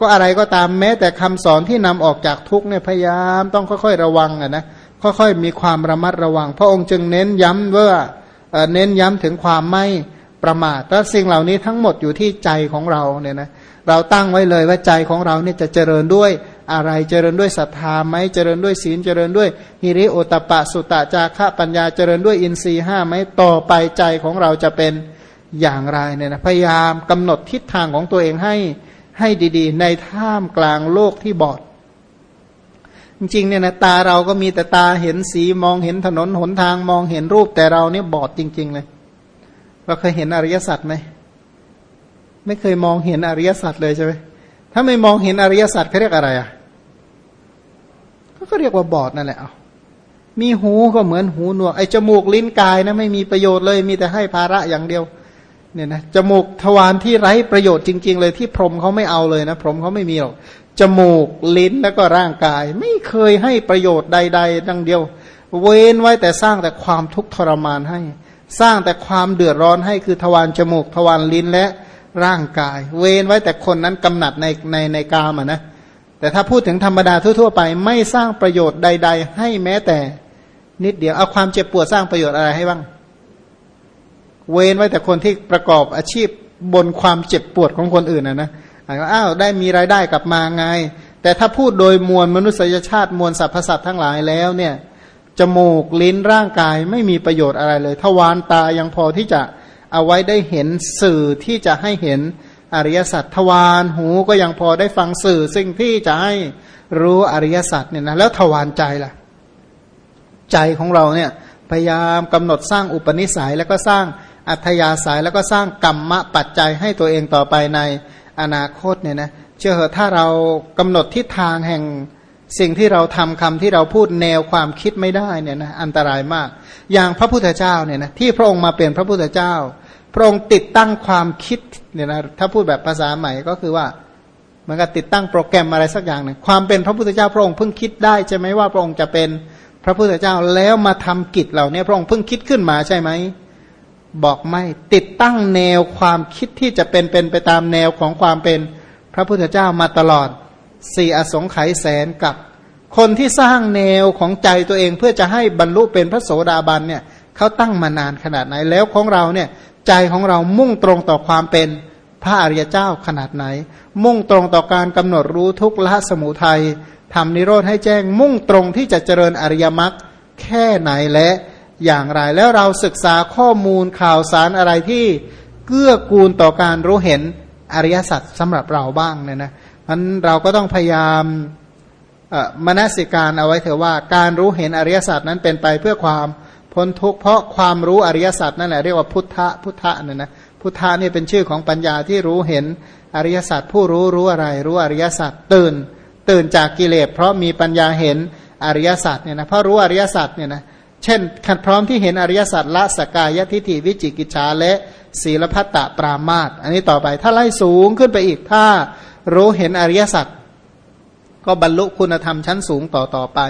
ก็อะไรก็ตามแม้แต่คำสอนที่นำออกจากทุกเนี่ยพยายามต้องค่อยๆระวังอะนะค่อยๆมีความระมัดระวัง พระองค์จึงเน้นย้ำว่าเน้นย้ำถึงความไม่ประมาทแต่สิ่งเหล่านี้ทั้งหมดอยู่ที่ใจของเราเนี่ยนะเราตั้งไว้เลยว่าใจของเราเนี่ยจะเจริญด้วยอะไรเจริญด้วยศรัทธาไหมเจริญด้วยศีลเจริญด้วยฮิริโอตปะสุตะจาระปัญญาเจริญด้วยอินทรีห้าไหมต่อไปใจของเราจะเป็นอย่างไรเนี่ยนะพยายามกำหนดทิศทางของตัวเองให้ ให้ดีๆ ในท่ามกลางโลกที่บอด จริงๆเนี่ยนะตาเราก็มีแต่ตาเห็นสีมองเห็นถนนหนทางมองเห็นรูปแต่เราเนี่ยบอดจริง ๆ เลยเราเคยเห็นอริยสัจไหมไม่เคยมองเห็นอริยสัจเลยใช่ไหมถ้าไม่มองเห็นอริยสัจเขาเรียกอะไรอะก็เรียกว่าบอดนั่นแหละเอามีหูก็เหมือนหูหนวกไอ้จมูกลิ้นกายนะไม่มีประโยชน์เลย มีแต่ให้ภาระอย่างเดียว เนี่ยนะจมูกทวารที่ไร้ประโยชน์จริง ๆ เลยที่พรหมเขาไม่เอาเลยนะพรหมเขาไม่มีหรอกจมูกลิ้นแล้วก็ร่างกาย ไม่เคยให้ประโยชน์ใด ๆ ดังเดียว เว้นไว้แต่สร้างแต่ความทุกข์ทรมานให้ สร้างแต่ความเดือดร้อนให้คือทวารจมูก ทวารลิ้นและร่างกาย เว้นไว้แต่คนนั้นกำหนัดในในในกามอะนะแต่ถ้าพูดถึงธรรมดาทั่วๆไป ไม่สร้างประโยชน์ใด ๆ ให้แม้แต่นิดเดียวเอาความเจ็บปวดสร้างประโยชน์อะไรให้บ้าง เว้นไว้แต่คนที่ประกอบอาชีพบนความเจ็บปวดของคนอื่นนะนะอ้าวได้มีรายได้กลับมาไง แต่ถ้าพูดโดยมวลมนุษยชาติมวลสรรพสัตว์ทั้งหลายแล้วเนี่ยจมูกลิ้นร่างกายไม่มีประโยชน์อะไรเลย ทวารตายังพอที่จะเอาไว้ได้เห็นสื่อที่จะให้เห็นอริยสัจทวารหูก็ยังพอได้ฟังสื่อ สิ่งที่จะให้รู้อริยสัจเนี่ยนะแล้วทวารใจล่ะ ใจของเราเนี่ยพยายามกำหนดสร้างอุปนิสัยแล้วก็สร้าง อัธยาศัยแล้วก็สร้างกรรมะปัจจัยให้ตัวเองต่อไปในอนาคตเนี่ยนะเชื่อเหอะถ้าเรากำหนดทิศทางแห่งสิ่งที่เราทำคำที่เราพูดแนวความคิดไม่ได้เนี่ยนะอันตรายมาก อย่างพระพุทธเจ้าเนี่ยนะที่พระองค์มาเป็นพระพุทธเจ้า พระองค์ติดตั้งความคิดเนี่ยนะถ้าพูดแบบภาษาใหม่ก็คือว่ามันก็ติดตั้งโปรแกรมอะไรสักอย่างหนึ่งความเป็นพระพุทธเจ้าพระองค์เพิ่งคิดได้ใช่ไหมว่าพระองค์จะเป็นพระพุทธเจ้าแล้วมาทำกิจเหล่านี้พระองค์เพิ่งคิดขึ้นมาใช่ไหม บอกไม่ ติดตั้งแนวความคิดที่จะเป็นเป็นไปตามแนวของความเป็นพระพุทธเจ้ามาตลอดสี่อสงไขยแสนกับ คนที่สร้างแนวของใจตัวเองเพื่อจะให้บรรลุเป็นพระโสดาบันเนี่ยเขาตั้งมานานขนาดไหนแล้วของเราเนี่ยใจของเรามุ่งตรงต่อความเป็นพระอริยเจ้าขนาดไหน มุ่งตรงต่อการกำหนดรู้ทุกละสมุทัยทำนิโรธให้แจ้งมุ่งตรงที่จะเจริญอริยมรรคแค่ไหนและ อย่างไร แล้วเราศึกษาข้อมูลข่าวสารอะไรที่เกื้อกูลต่อการรู้เห็นอริยสัจสำหรับเราบ้างเนี่ยนะมันเราก็ต้องพยายามมนสิการเอาไว้เถอะว่า การรู้เห็นอริยสัจนั้นเป็นไปเพื่อความพ้นทุกข์เพราะความรู้อริยสัจนั่นแหละเรียกว่าพุทธะพุทธะเนี่ยนะพุทธะนี่เป็นชื่อของปัญญาที่รู้เห็นอริยสัจผู้รู้รู้อะไร รู้อริยสัจตื่น ตื่นจากกิเลสเพราะมีปัญญาเห็นอริยสัจเนี่ยนะเพราะรู้อริยสัจเนี่ยนะ เช่นขัดพร้อมที่เห็นอริยสัจละสกายทิฏฐิวิจิกิจชาและศีลพัตตะปรามาตอันนี้ต่อไปถ้าไล่สูงขึ้นไปอีกถ้ารู้เห็นอริยสัจก็บรรลุคุณธรรมชั้นสูงต่อต่อไป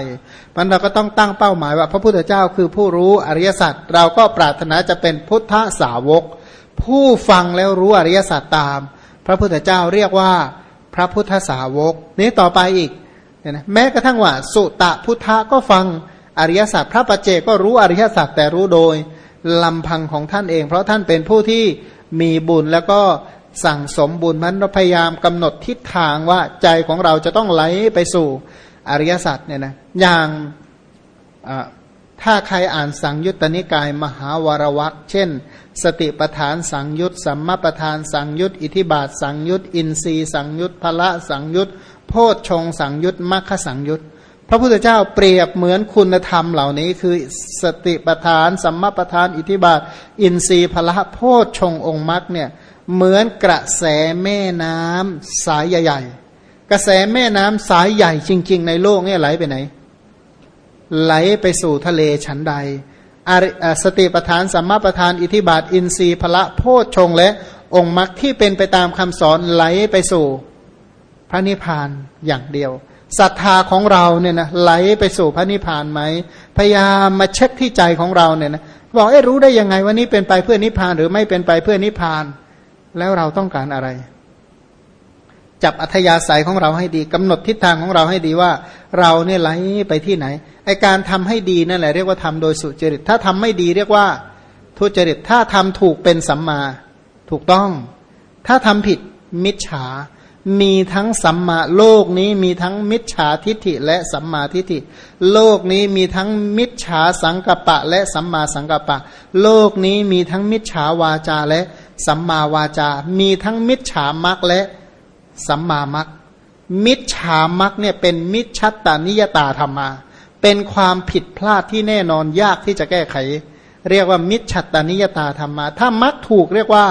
มันเราก็ต้องตั้งเป้าหมายว่า พระพุทธเจ้าคือผู้รู้อริยสัจเราก็ปรารถนาจะเป็นพุทธสาวก ผู้ฟังแล้วรู้อริยสัจตาม พระพุทธเจ้าเรียกว่าพระพุทธสาวก นี้ต่อไปอีกนะแม้กระทั่งว่า สุตะพุทธะก็ฟัง อริยสัจพระปัจเจก็รู้อริยสัจแต่รู้โดยลำพังของท่านเอง เพราะท่านเป็นผู้ที่มีบุญแล้วก็สั่งสมบุญมันพยายามกำหนดทิศทางว่าใจของเราจะต้องไหลไปสู่อริยสัจเนี่ยนะอย่างถ้าใครอ่านสังยุตตนิกายมหาวรวัตเช่น สติปทานสังยุตสัมมาปทานสังยุตอิทิบาทสังยุตอินทรีสังยุตพละสังยุตโพชฌงสังยุตมัคคสังยุต พระพุทธเจ้าเปรียบเหมือนคุณธรรมเหล่านี้ คือสติปทาน สัมมาปทาน อิทิบาท อินทรีย์พละโพชฌงองค์มรรคเนี่ยเหมือนกระแสแม่น้ำสายใหญ่ๆ กระแสแม่น้ำสายใหญ่จริง ๆ ในโลกเนี่ยไหลไปไหน ไหลไปสู่ทะเลฉันใดสติปทาน สัมมาปทาน อิทิบาท อินทรีย์พละโพชฌงและองค์มรรคที่เป็นไปตามคำสอนไหลไปสู่ พระนิพพานอย่างเดียว ศรัทธาของเราเนี่ยนะไหลไปสู่พระนิพพานไหมพยายามมาเช็คที่ใจของเราเนี่ยนะบอกเอ้รู้ได้ยังไงว่านี้เป็นไปเพื่อนิพพานหรือไม่เป็นไปเพื่อนิพพาน แล้วเราต้องการอะไร จับอัธยาศัยของเราให้ดีกำหนดทิศทางของเราให้ดีว่า เราเนี่ยไหลไปที่ไหนไอการทำให้ดีนั่นแหละเรียกว่าทำโดยสุจริต ถ้าทำไม่ดีเรียกว่าทุจริตถ้าทำถูกเป็นสัมมา ถูกต้อง ถ้าทำผิดมิจฉา มีทั้งสัมมาโลกนี้มีทั้งมิจฉาทิฏฐิและสัมมาทิฏฐิ โลกนี้มีทั้งมิจฉาสังกปะและสัมมาสังกปะ โลกนี้มีทั้งมิจฉาวาจาและสัมมาวาจา มีทั้งมิจฉามักและสัมมามักมิจฉามักเนี่ยเป็นมิจฉัตานิยตาธรรมา เป็นความผิดพลาดที่แน่นอนยากที่จะแก้ไข เรียกว่ามิจฉัตตานิยตาธรรมา ถ้ามักถูกเรียกว่า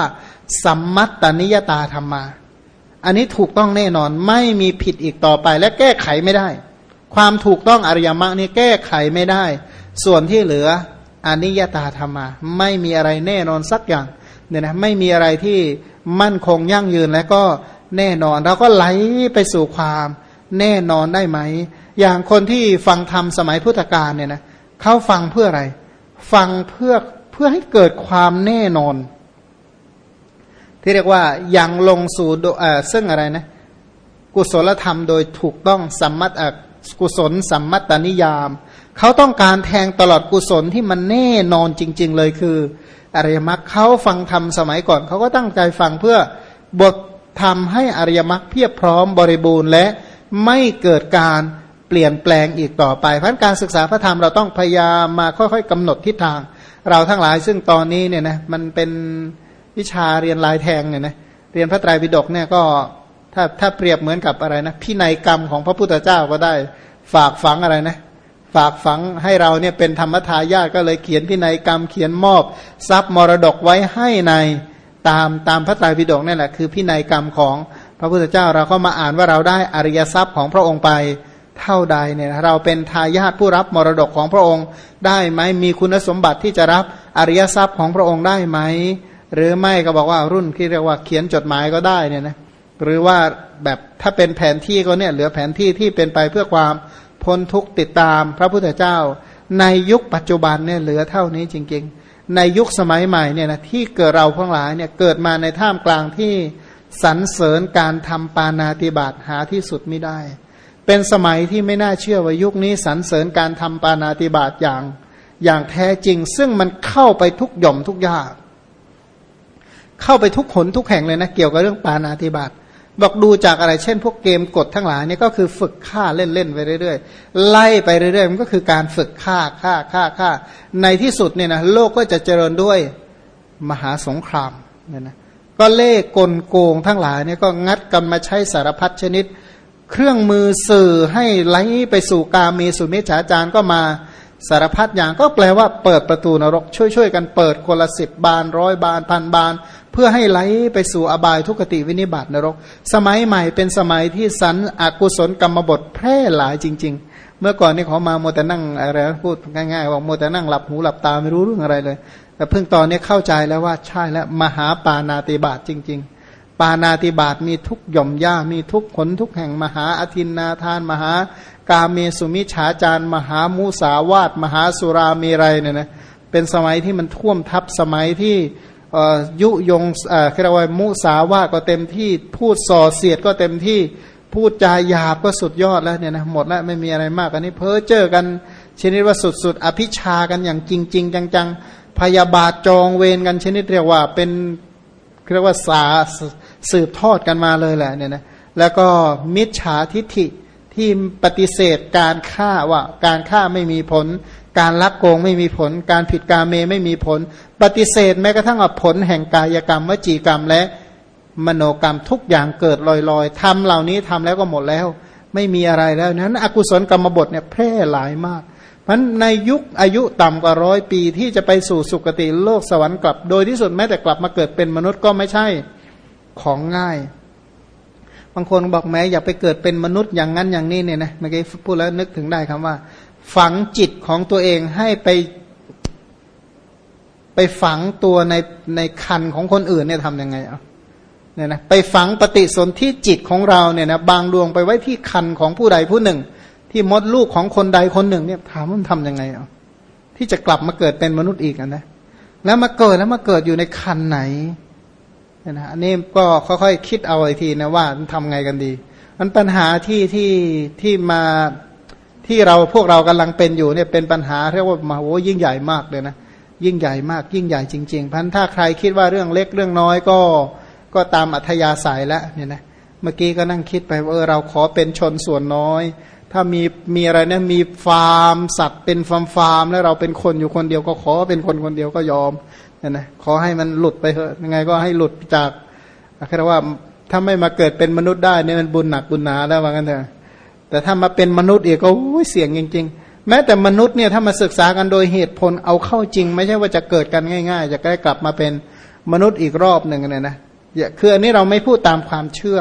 สัมมัตตานิยตาธรรมา อันนี้ถูกต้องแน่นอนไม่มีผิดอีกต่อไปและแก้ไขไม่ได้ ความถูกต้องอริยมรรคนี่แก้ไขไม่ได้ ส่วนที่เหลืออนิยตาธรรมา ไม่มีอะไรแน่นอนสักอย่างเนี่ยนะไม่มีอะไรที่มั่นคงยั่งยืนและก็แน่นอนเราก็ไหลไปสู่ความแน่นอนได้ไหม อย่างคนที่ฟังธรรมสมัยพุทธกาลเนี่ยนะเขาฟังเพื่ออะไร ฟังเพื่อเพื่อให้เกิดความแน่นอน ที่เรียกว่ายังลงสู่เอ่อซึ่งอะไรนะ กุศลธรรมโดยถูกต้องสัมมัตกุศลสัมมัตตนิยาม เขาต้องการแทงตลอดกุศลที่มันแน่นอนจริง ๆ เลยคืออริยมรรคเขาฟังธรรมสมัยก่อน เขาก็ตั้งใจฟังเพื่อบททำให้อริยมรรคเพียบพร้อมบริบูรณ์และไม่เกิดการเปลี่ยนแปลงอีกต่อไปเพราะการศึกษาพระธรรมเราต้องพยายามมาค่อยๆกำหนดทิศทาง เราทั้งหลายซึ่งตอนนี้เนี่ยนะมันเป็น วิชาเรียนลายแทงเนี่ยนะเรียนพระไตรปิฎกเนี่ยก็ถ้าถ้าเปรียบเหมือนกับอะไรนะพินัยกรรมของพระพุทธเจ้าก็ได้ฝากฝังอะไรนะฝากฝังให้เราเนี่ยเป็นธรรมทายาทก็เลยเขียนพินัยกรรมเขียนมอบทรัพย์มรดกไว้ให้ในตามตามพระไตรปิฎกนี่แหละคือพินัยกรรมของพระพุทธเจ้าเราก็มาอ่านว่าเราได้อริยทรัพย์ของพระองค์ไปเท่าใดเนี่ยเราเป็นทายาทผู้รับมรดกของพระองค์ได้ไหมมีคุณสมบัติที่จะรับอริยทรัพย์ของพระองค์ได้ไหม หรือไม่ก็บอกว่ารุ่นที่เรียกว่าเขียนจดหมายก็ได้เนี่ยนะหรือว่าแบบถ้าเป็นแผนที่ก็เนี่ยเหลือแผนที่ที่เป็นไปเพื่อความพ้นทุกติดตามพระพุทธเจ้า ในยุคปัจจุบันเนี่ยเหลือเท่านี้จริง ๆ ในยุคสมัยใหม่เนี่ยนะที่เกิดเราทั้งหลายเนี่ยเกิดมาในท่ามกลางที่สรรเสริญการทำปานาติบาตหาที่สุดไม่ได้ เป็นสมัยที่ไม่น่าเชื่อว่ายุคนี้สรรเสริญการทำปานาติบาตอย่าง อย่างแท้จริง ซึ่งมันเข้าไปทุกหย่อมทุกยาก เข้าไปทุกขนทุกแห่งเลยนะ เกี่ยวกับเรื่องปานาติบาตบอกดูจากอะไรเช่น พวกเกมกดทั้งหลายนี่ก็คือฝึกฆ่าเล่นๆไปเรื่อยๆ ไล่ไปเรื่อยๆ มันก็คือการฝึกฆ่าฆ่าฆ่าฆ่า ในที่สุดเนี่ยนะโลกก็จะเจริญด้วยมหาสงครามเนี่ยนะก็เล่กลโกงทั้งหลายเนี่ยก็งัดกันมาใช้สารพัดชนิด เครื่องมือสื่อให้ไหลไปสู่กาเมสุเมฉาจารก็มาสารพัดอย่างก็แปลว่าเปิดประตูนรกช่วยๆกันเปิดคนละสิบบานร้อยบานพันบาน พื่อให้ไหลไปสู่อบายทุกติวินิบาตนรก สมัยใหม่เป็นสมัยที่สันอกุศลกรรมบทแพร่หลายจริง ๆ เมื่อก่อนนี่เขามาโมแต่นั่งอะไรพูดง่ายๆว่าโมแต่นั่งหลับหูหลับตาไม่รู้เรื่องอะไรเลย แต่เพิ่งตอนนี้เข้าใจแล้วว่าใช่แล้วมหาปานาติบาตจริง ๆปานาติบาตมีทุกหย่อมย่ามีทุกผลทุกแห่งมหาอธินนาทาน มหากาเมสุมิฉาจารมหามุสาวาตมหาสุรามีไรเนี่ยนะเป็นสมัยที่มันท่วมทับสมัยที่ ยุยงเรียกว่ามุสาวาก็เต็มที่พูดส่อเสียดก็เต็มที่พูดจาหยาบก็สุดยอดแล้วเนี่ยนะหมดแล้วไม่มีอะไรมากอันนี้เพ้อเจอกันชนิดว่าสุดๆ อภิชากันอย่างจริงจริงจังๆ พยาบาทจองเวรกันชนิดเรียกว่าเป็นเรียกว่าสาสืบทอดกันมาเลยแหละเนี่ยนะแล้วก็มิจฉาทิฐิที่ปฏิเสธการฆ่าว่าการฆ่าไม่มีผล การลักโกงไม่มีผล การผิดกาเมไม่มีผล ปฏิเสธแม้กระทั่งผลแห่งกายกรรมวจีกรรมและมโนกรรมทุกอย่างเกิดลอยๆทำเหล่านี้ทำแล้วก็หมดแล้ว ไม่มีอะไรแล้วนั้น อกุศลกรรมบทเนี่ยแพร่หลายมากมันในยุคอายุต่ำกว่าร้อยปีที่จะไปสู่สุคติโลกสวรรค์กลับ โดยที่สุดแม้แต่กลับมาเกิดเป็นมนุษย์ก็ไม่ใช่ของง่าย บางคนบอกแม้อย่าไปเกิดเป็นมนุษย์อย่างนั้นอย่างนี้เนี่ยนะเมื่อกี้พูดแล้วนึกถึงได้คำว่า ฝังจิตของตัวเองให้ไป ไปฝังตัวในในคันของคนอื่นเนี่ยทำยังไงอะเนี่ยนะไปฝังปฏิสนธิจิตของเราเนี่ยนะบางดวงไปไว้ที่คันของผู้ใดผู้หนึ่ง ที่มดลูกของคนใดคนหนึ่ง เนี่ยถามมันทำยังไงอะที่จะกลับมาเกิดเป็นมนุษย์อีกนะแล้วมาเกิดแล้วมาเกิดอยู่ในคันไหนเนี่ยนะอันนี้ก็ค่อยๆคิดเอาไอ้ทีนะว่าทำไงกันดี มันปัญหาที่ที่ที่มา ที่เราพวกเรากำลังเป็นอยู่เนี่ยเป็นปัญหาเรียกว่ามาโอ้ยิ่งใหญ่มากเลยนะยิ่งใหญ่มากยิ่งใหญ่จริงๆพันถ้าใครคิดว่าเรื่องเล็กเรื่องน้อยก็ก็ตามอัธยาศัยแล้วเนี่ยนะเมื่อกี้ก็นั่งคิดไปว่าเออเราขอเป็นชนส่วนน้อย ถ้ามีมีอะไรเนี่ยมีฟาร์ม สัตว์เป็นฟาร์มฟาร์มแล้วเราเป็นคนอยู่คนเดียวก็ขอเป็นคนคนเดียวก็ยอมเนี่ยนะขอให้มันหลุดไปเถอะยังไงก็ให้หลุดจากแค่ว่าถ้าไม่มาเกิดเป็นมนุษย์ได้เนี่ยมันบุญหนักบุญหนาแล้วว่างั้นเถอะ แต่ถ้ามาเป็นมนุษย์อีกก็เสี่ยงจริง ๆ แม้แต่มนุษย์เนี่ยถ้ามาศึกษากันโดยเหตุผลเอาเข้าจริง ไม่ใช่ว่าจะเกิดกันง่าย ๆ จะได้กลับมาเป็นมนุษย์อีกรอบหนึ่งเนี่ยนะคืออันนี้เราไม่พูดตามความเชื่อ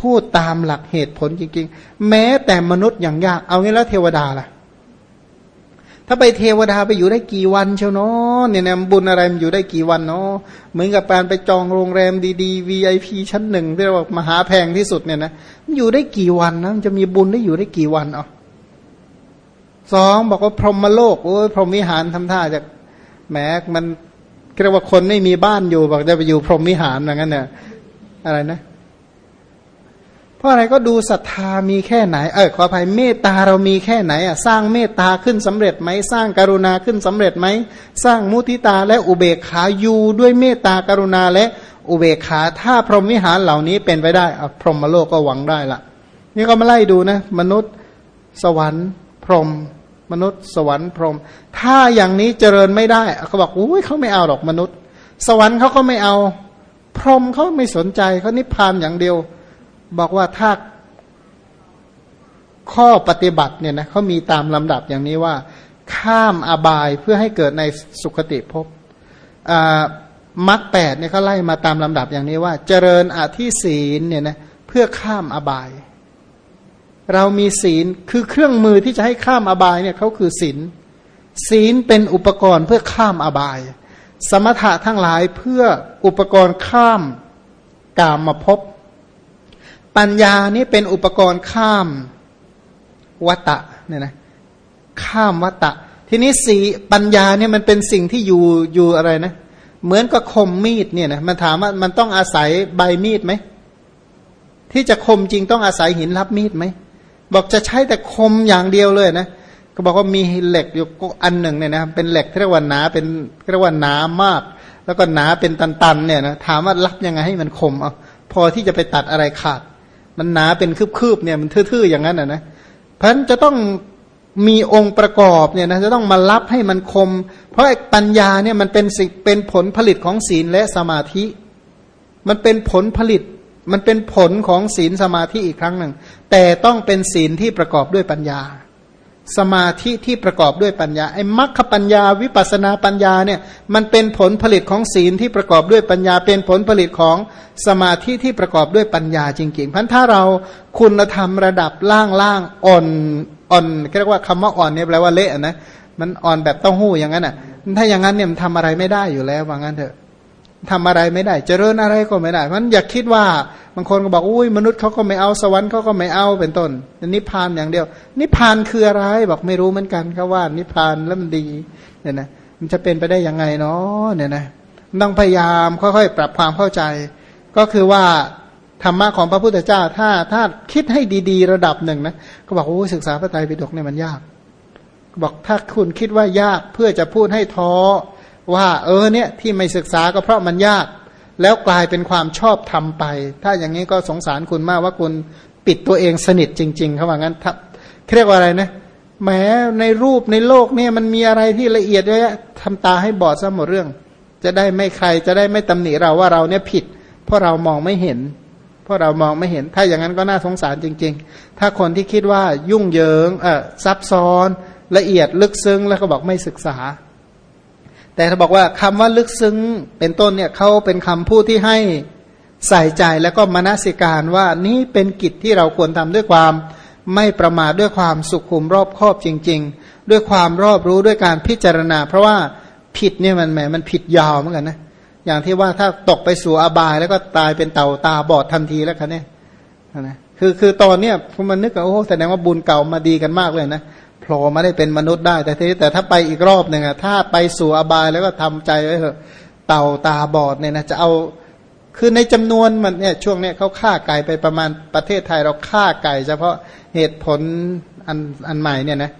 พูดตามหลักเหตุผลจริง ๆ แม้แต่มนุษย์อย่างยาก เอางี้แล้วเทวดาล่ะ ถ้าไปเทวดาไปอยู่ได้กี่วันเชียวเนาะเนี่ยนะบุญอะไรมันอยู่ได้กี่วันเนาะเหมือนกับการไปจองโรงแรมดีๆ VIP ชั้นหนึ่งที่เรียกว่ามหาแพงที่สุดเนี่ยนะมันอยู่ได้กี่วันนะมันจะมีบุญได้อยู่ได้กี่วันอ๋อสองบอกว่าพรหมโลกโอ้ยพรหมวิหารทำท่าจะแหมมันเรียกว่าคนไม่มีบ้านอยู่บอกจะไปอยู่พรหมวิหารอย่างนั้นเนี่ยอะไรนะ ราะอะไรก็ดูศรัทธามีแค่ไหน เออขออภัยเมตตาเรามีแค่ไหนอะสร้างเมตตาขึ้นสำเร็จไหมสร้างการุณาขึ้นสำเร็จไหมสร้างมุทิตาและอุเบกขาอยู่ด้วยเมตตากรุณาและอุเบกขาถ้าพรหมวิหารเหล่านี้เป็นไปได้อพรหมโลกก็หวังได้ละนี่ก็มาไล่ดูนะมนุษย์สวรรค์ พรหมมนุษย์สวรรค์พรหมถ้าอย่างนี้เจริญไม่ได้เขาบอกอุ้ยเขาไม่เอาหรอกมนุษย์ สวรรค์เขาก็ไม่เอา พรหมเขาไม่สนใจเขานิพพานอย่างเดียว บอกว่าถ้าข้อปฏิบัติเนี่ยนะเขามีตามลำดับอย่างนี้ว่า ข้ามอบายเพื่อให้เกิดในสุคติภพมรรคแปดเนี่ยเขาไล่มาตามลำดับอย่างนี้ว่า เจริญอธิศีลเนี่ยนะเพื่อข้ามอบาย เรามีศีลคือเครื่องมือที่จะให้ข้ามอบายเนี่ยเขาคือศีลศีลเป็นอุปกรณ์เพื่อข้ามอบาย สมถะทั้งหลายเพื่ออุปกรณ์ข้ามกามมาพบ ปัญญานี่เป็นอุปกรณ์ข้ามวัตะเนี่ยนะข้ามวัตะ ทีนี้สีปัญญาเนี่ยมันเป็นสิ่งที่อยู่อยู่อะไรนะ เหมือนกับคมมีดเนี่ยนะมันถามว่ามันต้องอาศัยใบมีดไหมที่จะคมจริงต้องอาศัยหินรับมีดไหมบอกจะใช้แต่คมอย่างเดียวเลยนะก็บอกว่ามีเหล็กอยู่อันหนึ่งเนี่ยนะเป็นเหล็กที่เรียกว่าหนาเป็นเรียกว่าหนามาก แล้วก็หนาเป็นตันๆเนี่ยนะถามว่ารับยังไงให้มันคมอะพอที่จะไปตัดอะไรขาด มันหนาเป็นคืบๆเนี่ยมันทื่อๆอย่างนั้นอะนะเพราะฉะนั้นจะต้องมีองค์ประกอบเนี่ยนะจะต้องมารับให้มันคม เพราะปัญญาเนี่ยมันเป็นสิเป็นผลผลิตของศีลและสมาธิ มันเป็นผลผลิต มันเป็นผลของศีลสมาธิอีกครั้งหนึ่ง แต่ต้องเป็นศีลที่ประกอบด้วยปัญญา สมาธิที่ประกอบด้วยปัญญาไอ้มรรคปัญญาวิปัสนาปัญญาเนี่ยมันเป็นผลผลิตของศีลที่ประกอบด้วยปัญญา เป็นผลผลิตของสมาธิที่ประกอบด้วยปัญญาจริงๆเพราะถ้าเราคุณธรรมระดับล่างล่างอ่อนอ่อนเรียกว่าคำว่าอ่อนเนี่ยแปลว่าเละนะมันอ่อนแบบเต้าหู้อย่างนั้นอะถ้าอย่างนั้นเนี่ยมันทำอะไรไม่ได้อยู่แล้วว่างั้นเถอะ ทำอะไรไม่ได้ เจริญอะไรก็ไม่ได้มันอย่าคิดว่าบางคนก็บอกอุ้ยมนุษย์เขาก็ไม่เอาสวรรค์เขาก็ไม่เอาเป็นต้นนิพพานอย่างเดียว นิพพานคืออะไรบอกไม่รู้เหมือนกันเขาว่า นิพพานแล้วมันดีเนี่ยนะมันจะเป็นไปได้ยังไงเนาะเนี่ยนะต้องพยายามค่อยๆ ปรับความเข้าใจ ก็คือว่าธรรมะของพระพุทธเจ้า ถ้าถ้าคิดให้ดีๆ ระดับหนึ่งนะก็บอกโอ้ศึกษาพระไตรปิฎกเนี่ยมันยาก บอกถ้าคุณคิดว่ายากเพื่อจะพูดให้ท้อ ว่าเออเนี่ยที่ไม่ศึกษาก็เพราะมันยาก แล้วกลายเป็นความชอบทำไป ถ้าอย่างนี้ก็สงสารคุณมากว่าคุณปิดตัวเองสนิทจริงๆเขาว่างั้นเรียกว่าอะไรนะแม้ในรูปในโลกเนี่ยมันมีอะไรที่ละเอียดเยอะทำตาให้บอดซะหมดเรื่อง จะได้ไม่ใครจะได้ไม่ตำหนิเราว่าเราเนี่ยผิด เพราะเรามองไม่เห็น เพราะเรามองไม่เห็น ถ้าอย่างนั้นก็น่าสงสารจริง ๆ ถ้าคนที่คิดว่ายุ่งเหยิงเออซับซ้อนละเอียดลึกซึ้งแล้วก็บอกไม่ศึกษา แต่เขาบอกว่าคำว่าลึกซึ้งเป็นต้นเนี่ยเขาเป็นคำพูดที่ให้ใส่ใจแล้วก็มนสิการว่านี่เป็นกิจที่เราควรทำด้วยความไม่ประมาทด้วยความสุขุมรอบคอบจริง ๆ ด้วยความรอบรู้ด้วยการพิจารณา เพราะว่าผิดเนี่ยมันแหมมันผิดยาวเหมือนกันนะอย่างที่ว่าถ้าตกไปสู่อบายแล้วก็ตายเป็นเต่าตาบอดทันทีแล้วคันเนี่ยนะคือคือตอนเนี้ยมันนึกว่าโอ้แสดงว่าบุญเก่ามาดีกันมากเลยนะ โผล่มาได้เป็นมนุษย์ได้ แต่ทีแต่ถ้าไปอีกรอบหนึ่งอะถ้าไปสู่อบายแล้วก็ทำใจไว้เถอะเต่าตาบอดเนี่ยนะจะเอาคือในจำนวนมันเนี่ยช่วงเนี้ยเขาฆ่าไก่ไปประมาณประเทศไทยเราฆ่าไก่ เฉพาะเหตุผลอันอันใหม่เนี่ยนะ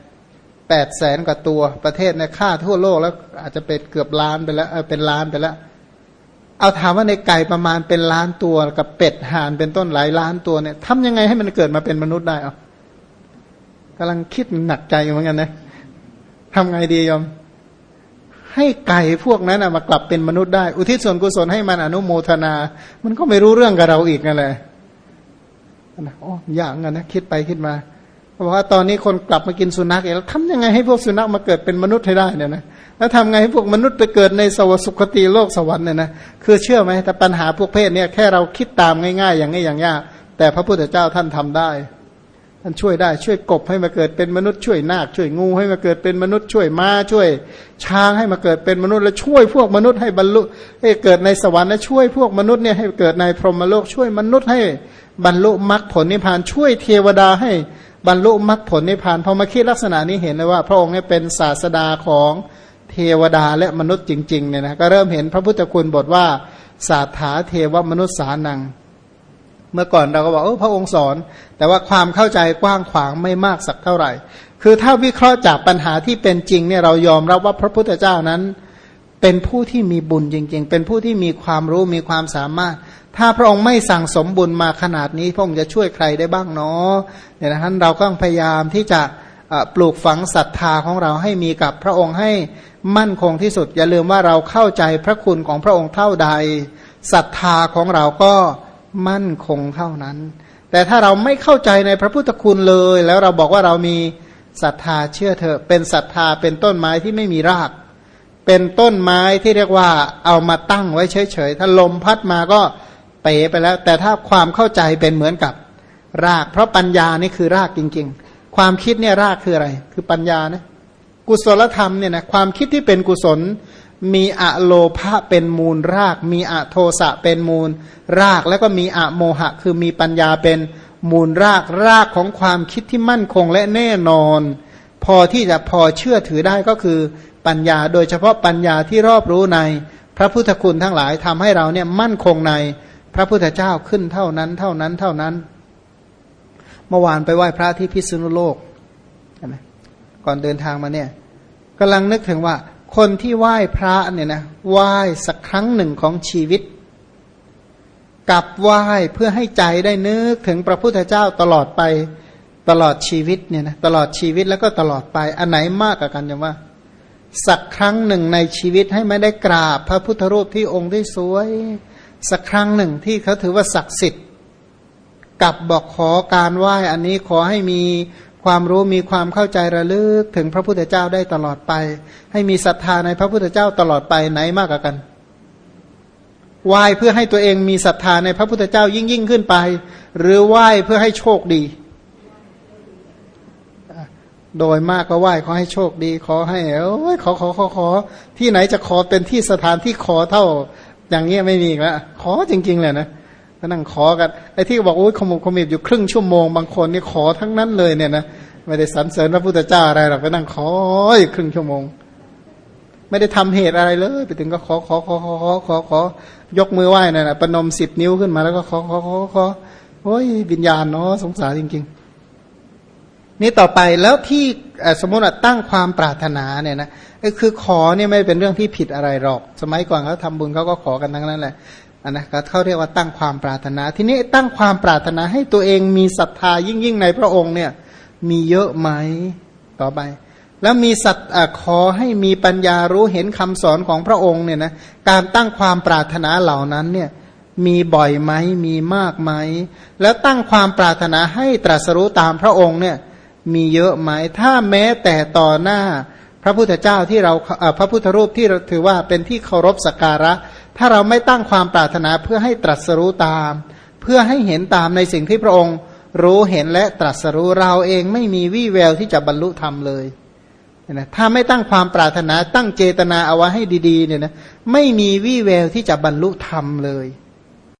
แปดแสนกว่าตัวประเทศเนี่ยฆ่าทั่วโลกแล้วอาจจะเป็นเกือบล้านไปแล้วเออเป็นล้านไปแล้ว เอาถามว่าในไก่ประมาณเป็นล้านตัวกับเป็ดห่านเป็นต้นหลายล้านตัวเนี่ยทำยังไงให้มันเกิดมาเป็นมนุษย์ได้เอา กำลังคิดหนักใจเหมือนกันนะทำไงดียอม ให้ไก่พวกนั้นมากลับเป็นมนุษย์ได้ อุทิศส่วนกุศลให้มันอนุโมทนา มันก็ไม่รู้เรื่องกับเราอีกนั่นแหละนะโอ้ยากงันนะคิดไปคิดมาเพราะว่าตอนนี้คนกลับมากินสุนัขเองแล้วทำยังไงให้พวกสุนัขมาเกิดเป็นมนุษย์ให้ได้เนี่ยนะแล้วทำไงให้พวกมนุษย์ไปเกิดในสวสุคติโลกสวรรค์เนี่ยนะคือเชื่อไหมแต่ปัญหาพวกเพศเนี่ยแค่เราคิดตามง่าย ๆ อย่างนี้อย่างยากแต่พระพุทธเจ้าท่านทำได้ ท่านช่วยได้ช่วยกบให้มาเกิดเป็นมนุษย์ช่วยนาคช่วยงูให้มาเกิดเป็นมนุษย์ช่วยม้าช่วย ช้างให้มาเกิดเป็นมนุษย์ และช่วยพวกมนุษย์ให้บรรลุให้เกิดในสวรรค์และช่วยพวกมนุษย์เนี่ยให้เกิดในพรหมโลกช่วยมนุษย์ให้บรรลุมรรคผลนิพพานช่วยเทวดาให้บรรลุมรรคผลนิพพานพอมาคิดลักษณะนี้เห็นเลยว่า พระองค์เนี่ยเป็นศาสดาของเทวดาและมนุษย์จริงๆเนี่ยนะก็เริ่มเห็นพระพุทธคุณบทว่าสาถาเทวมนุษย์สานัง เมื่อก่อนเราก็บอกเออพระองค์สอน แต่ว่าความเข้าใจกว้างขวางไม่มากสักเท่าไหร่ คือถ้าวิเคราะห์จากปัญหาที่เป็นจริงเนี่ยเรายอมรับว่าพระพุทธเจ้านั้น เป็นผู้ที่มีบุญจริง ๆ เป็นผู้ที่มีความรู้มีความสามารถ ถ้าพระองค์ไม่สั่งสมบุญมาขนาดนี้ พระองค์จะช่วยใครได้บ้างเนาะเนี่ยนะท่านเราก็พยายามที่จะปลูกฝังศรัทธาของเราให้มีกับพระองค์ให้มั่นคงที่สุด อย่าลืมว่าเราเข้าใจพระคุณของพระองค์เท่าใดศรัทธาของเราก็ มั่นคงเท่านั้น แต่ถ้าเราไม่เข้าใจในพระพุทธคุณเลย แล้วเราบอกว่าเรามีศรัทธาเชื่อเถอะ เป็นศรัทธาเป็นต้นไม้ที่ไม่มีราก เป็นต้นไม้ที่เรียกว่าเอามาตั้งไว้เฉยๆ ถ้าลมพัดมาก็เป๋ไปแล้ว แต่ถ้าความเข้าใจเป็นเหมือนกับราก เพราะปัญญานี่คือรากจริง ๆ ความคิดเนี่ยรากคืออะไร คือปัญญานะ กุศลธรรมเนี่ยนะความคิดที่เป็นกุศล มีอะโลภะเป็นมูลราก มีอะโทสะเป็นมูลราก แล้วก็มีอะโมหะ คือมีปัญญาเป็นมูลรากรากของความคิดที่มั่นคงและแน่นอน พอที่จะพอเชื่อถือได้ก็คือปัญญา โดยเฉพาะปัญญาที่รอบรู้ใน พระพุทธคุณทั้งหลายทำให้เราเนี่ยมั่นคงในพระพุทธเจ้าขึ้นเท่านั้น เท่านั้นเท่านั้น เมื่อวานไปไหว้พระที่พิษณุโลกใช่ไหมก่อนเดินทางมาเนี่ยกำลังนึกถึงว่า คนที่ไหว้พระเนี่ยนะไหว้สักครั้งหนึ่งของชีวิต กับไหว้เพื่อให้ใจได้นึกถึงพระพุทธเจ้าตลอดไปตลอดชีวิตเนี่ยนะตลอดชีวิตแล้วก็ตลอดไป อันไหนมากกว่ากันจังว่า สักครั้งหนึ่งในชีวิตให้ไม่ได้กราบ พระพุทธรูปที่องค์ที่สวย สักครั้งหนึ่งที่เขาถือว่าศักดิ์สิทธิ์กับบอกขอการไหว้อันนี้ขอให้มี ความรู้มีความเข้าใจระลึกถึงพระพุทธเจ้าได้ตลอดไป ให้มีศรัทธาในพระพุทธเจ้าตลอดไปไหนมากกว่ากันไหว้เพื่อให้ตัวเองมีศรัทธาในพระพุทธเจ้ายิ่งยิ่งขึ้นไป หรือไหว้เพื่อให้โชคดี โดยมากก็ไหว้ขอให้โชคดี ขอให้เอ้ยขอขอขอขอ ที่ไหนจะขอเป็นที่สถานที่ขอเท่า อย่างเงี้ยไม่มีแล้วขอจริง ๆ เลยนะ ก็นั่งขอกันไอ้ที่บอกโอ้ยขมุกขมิบอยู่ครึ่งชั่วโมงบางคนนี่ขอทั้งนั้นเลยเนี่ยนะไม่ได้สรรเสริญพระพุทธเจ้าอะไรหรอกก็นั่งขออยู่ครึ่งชั่วโมง ไม่ได้ทำเหตุอะไรเลย ไปถึงก็ขอขอขอขอขอขอขอยกมือไหว้นั่นแหะประนมสิบนิ้วขึ้นมาแล้วก็ขอขอขอขอโอ้ยวิญญาณเนาะสงสารจริง ๆ นี่ต่อไปแล้วที่สมมติว่าตั้งความปรารถนาเนี่ยนะคือขอเนี่ยไม่เป็นเรื่องที่ผิดอะไรหรอก สมัยก่อนเขาทำบุญเขาก็ขอกันทั้งนั้นแหละ อันนะเขาเรียกว่าตั้งความปรารถนา ทีนี้ตั้งความปรารถนาให้ตัวเองมีศรัทธายิ่งยิ่งในพระองค์เนี่ย มีเยอะไหมต่อไป แล้วมีสัตขอให้มีปัญญารู้เห็นคำสอนของพระองค์เนี่ยนะการตั้งความปรารถนาเหล่านั้นเนี่ยมีบ่อยไหมมีมากไหมแล้วตั้งความปรารถนาให้ตรัสรู้ตามพระองค์เนี่ยมีเยอะไหมถ้าแม้แต่ต่อหน้าพระพุทธเจ้าที่เราพระพุทธรูปที่เราถือว่าเป็นที่เคารพสักการะ ถ้าเราไม่ตั้งความปรารถนาเพื่อให้ตรัสรู้ตาม เพื่อให้เห็นตามในสิ่งที่พระองค์รู้เห็นและตรัสรู้เราเองไม่มีวี่แววที่จะบรรลุธรรมเลยนะถ้าไม่ตั้งความปรารถนาตั้งเจตนาเอาไว้ให้ดีๆเนี่ยนะไม่มีวี่แววที่จะบรรลุธรรมเลย